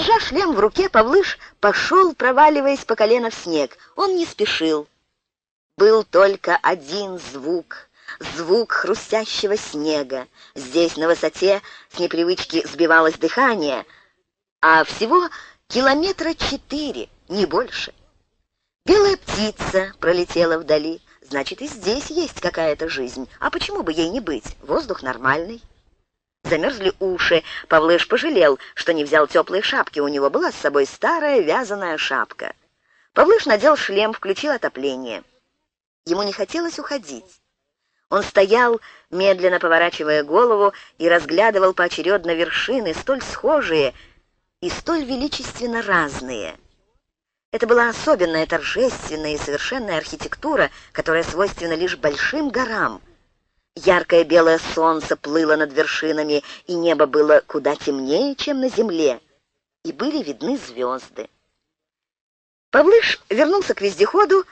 Держа шлем в руке, Павлыш пошел, проваливаясь по колено в снег. Он не спешил. Был только один звук — звук хрустящего снега. Здесь, на высоте, с непривычки сбивалось дыхание, а всего километра четыре, не больше. Белая птица пролетела вдали. Значит, и здесь есть какая-то жизнь. А почему бы ей не быть? Воздух нормальный. Замерзли уши. Павлыш пожалел, что не взял теплые шапки. У него была с собой старая вязаная шапка. Павлыш надел шлем, включил отопление. Ему не хотелось уходить. Он стоял, медленно поворачивая голову, и разглядывал поочередно вершины, столь схожие и столь величественно разные — это была особенная, торжественная и совершенная архитектура, которая свойственна лишь большим горам. Яркое белое солнце плыло над вершинами, и небо было куда темнее, чем на земле, и были видны звезды. Павлыш вернулся к вездеходу,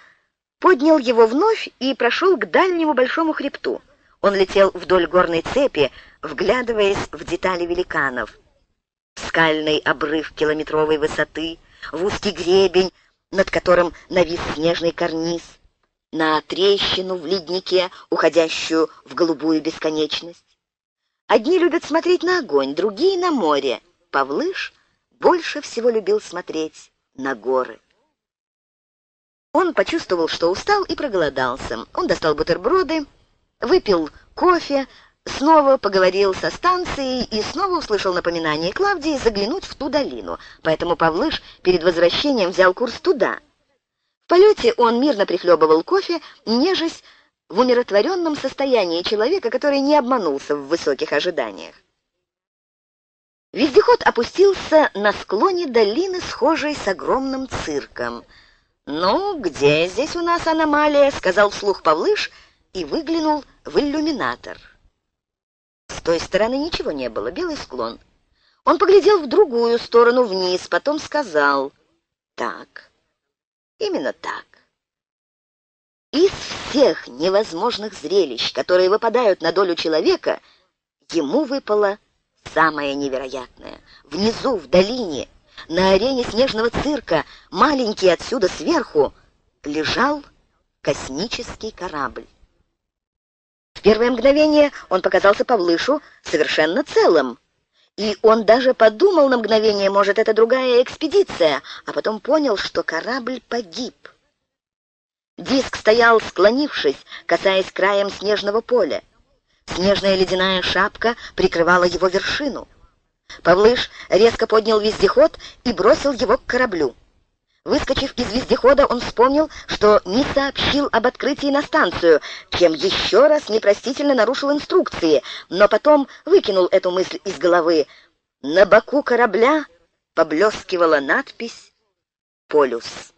поднял его вновь и прошел к дальнему большому хребту. Он летел вдоль горной цепи, вглядываясь в детали великанов. Скальный обрыв километровой высоты — в узкий гребень, над которым навис снежный карниз, на трещину в леднике, уходящую в голубую бесконечность. Одни любят смотреть на огонь, другие — на море. Павлыш больше всего любил смотреть на горы. Он почувствовал, что устал и проголодался. Он достал бутерброды, выпил кофе, снова поговорил со станцией и снова услышал напоминание Клавдии заглянуть в ту долину. Поэтому Павлыш перед возвращением взял курс туда. В полете он мирно прихлебывал кофе, нежесть в умиротворенном состоянии человека, который не обманулся в высоких ожиданиях. Вездеход опустился на склоне долины, схожей с огромным цирком. «Ну, где здесь у нас аномалия?» — сказал вслух Павлыш и выглянул в иллюминатор. С той стороны ничего не было, белый склон. Он поглядел в другую сторону, вниз, потом сказал «Так, именно так». Из всех невозможных зрелищ, которые выпадают на долю человека, ему выпало самое невероятное. Внизу, в долине, на арене снежного цирка, маленький отсюда сверху, лежал космический корабль. В первое мгновение он показался Павлышу совершенно целым. И он даже подумал на мгновение, может, это другая экспедиция, а потом понял, что корабль погиб. Диск стоял, склонившись, касаясь краем снежного поля. Снежная ледяная шапка прикрывала его вершину. Павлыш резко поднял вездеход и бросил его к кораблю. Выскочив из вездехода, он вспомнил, что не сообщил об открытии на станцию, чем еще раз непростительно нарушил инструкции, но потом выкинул эту мысль из головы. На боку корабля поблескивала надпись «Полюс».